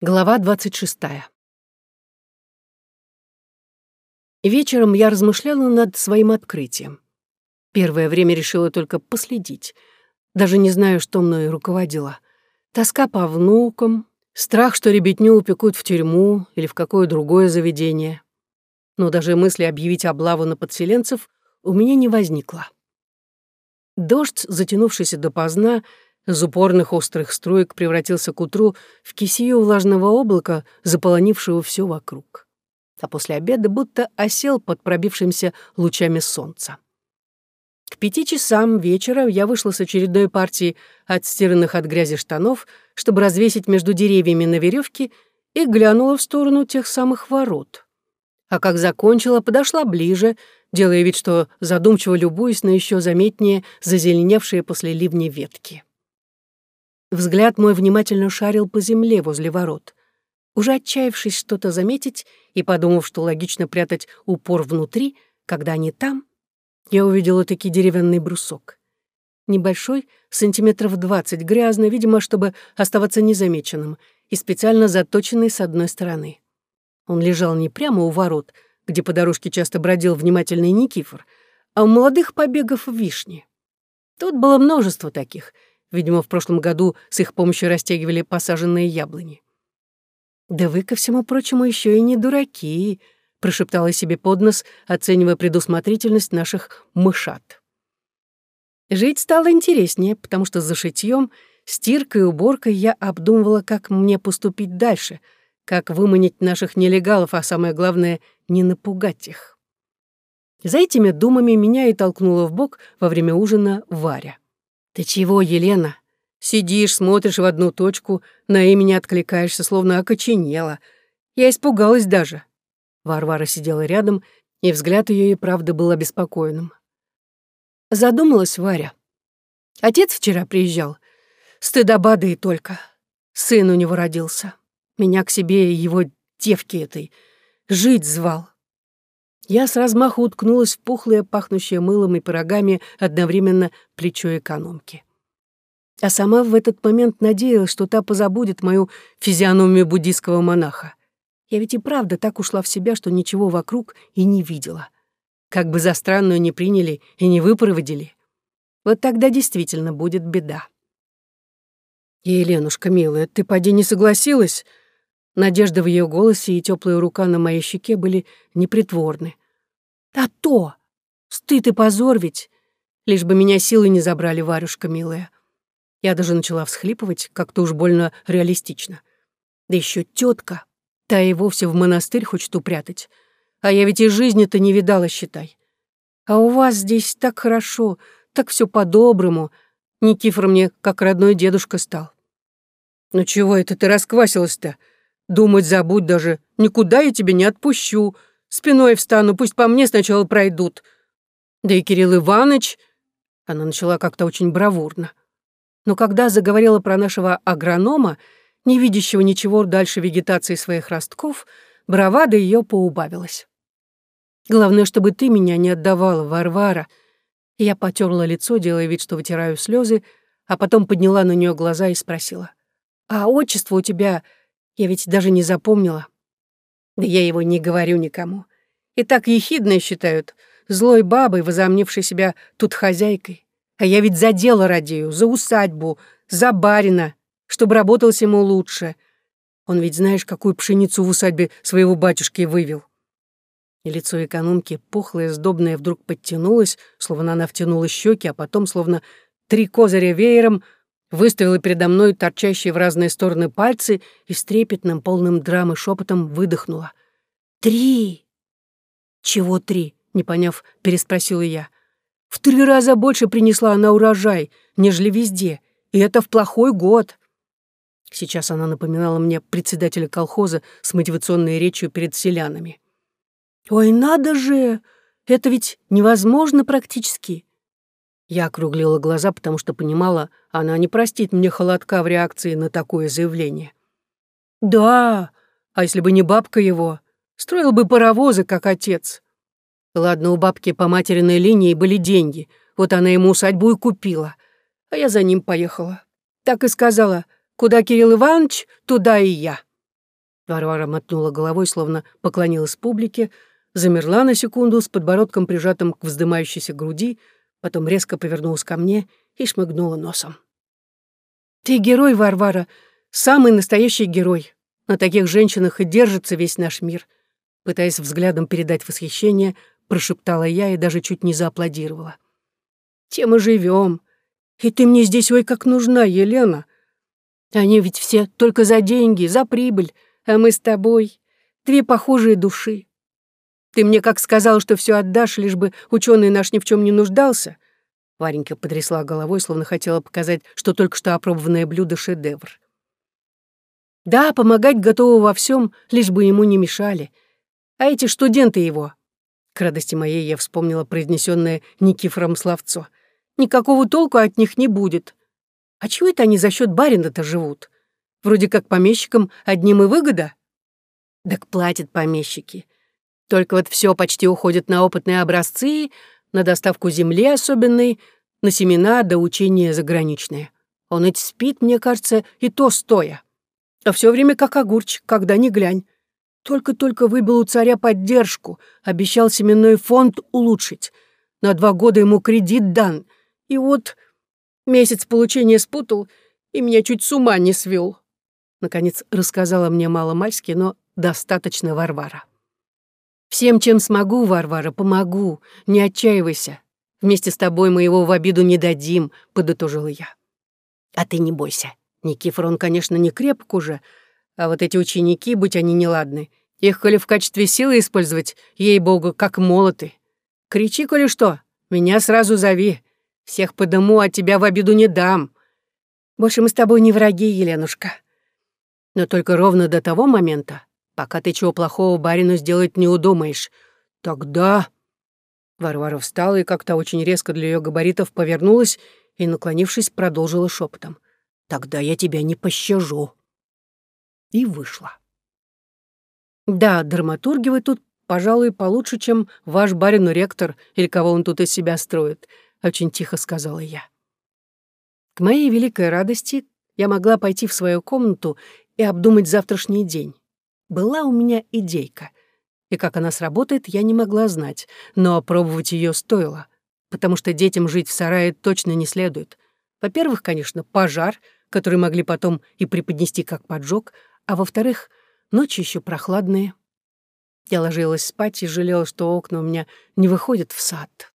Глава 26. Вечером я размышляла над своим открытием. Первое время решила только последить. Даже не знаю, что мною руководило. Тоска по внукам, страх, что ребятню упекут в тюрьму или в какое другое заведение. Но даже мысли объявить облаву на подселенцев у меня не возникло. Дождь, затянувшийся допоздна, из упорных острых струек превратился к утру в кисию влажного облака, заполонившего все вокруг. А после обеда будто осел под пробившимся лучами солнца. К пяти часам вечера я вышла с очередной партией отстиранных от грязи штанов, чтобы развесить между деревьями на веревке, и глянула в сторону тех самых ворот. А как закончила, подошла ближе, делая вид, что задумчиво любуюсь на еще заметнее зазеленевшие после ливня ветки. Взгляд мой внимательно шарил по земле возле ворот. Уже отчаявшись что-то заметить и подумав, что логично прятать упор внутри, когда они там, я увидела таки деревянный брусок. Небольшой, сантиметров двадцать, грязный, видимо, чтобы оставаться незамеченным, и специально заточенный с одной стороны. Он лежал не прямо у ворот, где по дорожке часто бродил внимательный Никифор, а у молодых побегов вишни. Тут было множество таких — Видимо, в прошлом году с их помощью растягивали посаженные яблони. «Да вы, ко всему прочему, еще и не дураки», — прошептала себе под нос, оценивая предусмотрительность наших мышат. Жить стало интереснее, потому что за шитьем, стиркой и уборкой я обдумывала, как мне поступить дальше, как выманить наших нелегалов, а самое главное — не напугать их. За этими думами меня и толкнула в бок во время ужина Варя. «Ты чего, Елена? Сидишь, смотришь в одну точку, на имя откликаешься, словно окоченела. Я испугалась даже». Варвара сидела рядом, и взгляд ее и правда был обеспокоенным. Задумалась Варя. Отец вчера приезжал. Стыдоба да и только. Сын у него родился. Меня к себе и его девки этой. Жить звал. Я с размаху уткнулась в пухлое, пахнущее мылом и пирогами одновременно плечо экономки. А сама в этот момент надеялась, что та позабудет мою физиономию буддийского монаха. Я ведь и правда так ушла в себя, что ничего вокруг и не видела. Как бы за странную не приняли и не выпроводили. Вот тогда действительно будет беда. «Еленушка, милая, ты поди не согласилась?» Надежда в ее голосе и теплая рука на моей щеке были непритворны. «А то! Стыд и позор ведь! Лишь бы меня силы не забрали, Варюшка, милая». Я даже начала всхлипывать, как-то уж больно реалистично. Да еще тетка, та и вовсе в монастырь хочет упрятать. А я ведь и жизни-то не видала, считай. А у вас здесь так хорошо, так все по-доброму. Никифор мне как родной дедушка стал. Ну чего это ты расквасилась-то? Думать забудь даже. Никуда я тебя не отпущу. Спиной встану, пусть по мне сначала пройдут. Да и Кирилл Иванович... Она начала как-то очень бравурно. Но когда заговорила про нашего агронома, не видящего ничего дальше вегетации своих ростков, бравада ее поубавилась. «Главное, чтобы ты меня не отдавала, Варвара». я потерла лицо, делая вид, что вытираю слезы, а потом подняла на нее глаза и спросила. «А отчество у тебя я ведь даже не запомнила. Да я его не говорю никому. И так ехидно считают, злой бабой, возомнившей себя тут хозяйкой. А я ведь за дело радею, за усадьбу, за барина, чтобы работалось ему лучше. Он ведь знаешь, какую пшеницу в усадьбе своего батюшки вывел. И лицо экономки, пухлое, сдобное, вдруг подтянулось, словно она втянула щеки, а потом, словно три козыря веером, выставила передо мной торчащие в разные стороны пальцы и с трепетным, полным драмы шепотом выдохнула. «Три!» «Чего три?» — не поняв, переспросила я. «В три раза больше принесла она урожай, нежели везде, и это в плохой год». Сейчас она напоминала мне председателя колхоза с мотивационной речью перед селянами. «Ой, надо же! Это ведь невозможно практически. Я округлила глаза, потому что понимала, она не простит мне холодка в реакции на такое заявление. «Да, а если бы не бабка его, строил бы паровозы, как отец. Ладно, у бабки по материной линии были деньги, вот она ему усадьбу и купила, а я за ним поехала. Так и сказала, куда Кирилл Иванович, туда и я. Варвара мотнула головой, словно поклонилась публике, замерла на секунду с подбородком прижатым к вздымающейся груди, потом резко повернулась ко мне и шмыгнула носом. «Ты герой, Варвара, самый настоящий герой. На таких женщинах и держится весь наш мир», пытаясь взглядом передать восхищение, прошептала я и даже чуть не зааплодировала. «Тем и живем. И ты мне здесь ой как нужна, Елена. Они ведь все только за деньги, за прибыль, а мы с тобой две похожие души. Ты мне как сказал, что все отдашь, лишь бы ученый наш ни в чем не нуждался. Варенька потрясла головой, словно хотела показать, что только что опробованное блюдо — шедевр. Да, помогать готова во всем, лишь бы ему не мешали. А эти студенты его... К радости моей я вспомнила произнесенное Никифором словцо. Никакого толку от них не будет. А чего это они за счет барина-то живут? Вроде как помещикам одним и выгода. Так платят помещики. Только вот все почти уходит на опытные образцы, на доставку земли особенной, на семена до учения заграничные. Он ведь спит, мне кажется, и то стоя. А все время как огурчик, когда ни глянь. Только-только выбил у царя поддержку, обещал семенной фонд улучшить. На два года ему кредит дан. И вот месяц получения спутал, и меня чуть с ума не свел. Наконец рассказала мне мало-мальски, но достаточно Варвара. «Всем, чем смогу, Варвара, помогу. Не отчаивайся. Вместе с тобой мы его в обиду не дадим», — подытожила я. «А ты не бойся. Никифор, он, конечно, не крепк уже, а вот эти ученики, будь они неладны, их, коли в качестве силы использовать, ей-богу, как молоты. Кричи, коли что, меня сразу зови. Всех по дому, а тебя в обиду не дам. Больше мы с тобой не враги, Еленушка но только ровно до того момента, пока ты чего плохого барину сделать не удумаешь. Тогда...» Варвара встала и как-то очень резко для ее габаритов повернулась и, наклонившись, продолжила шепотом. «Тогда я тебя не пощажу». И вышла. «Да, драматурги вы тут, пожалуй, получше, чем ваш барин-ректор или кого он тут из себя строит», — очень тихо сказала я. К моей великой радости я могла пойти в свою комнату и обдумать завтрашний день. Была у меня идейка. И как она сработает, я не могла знать, но опробовать ее стоило, потому что детям жить в сарае точно не следует. Во-первых, конечно, пожар, который могли потом и преподнести как поджог, а во-вторых, ночи еще прохладные. Я ложилась спать и жалела, что окна у меня не выходят в сад.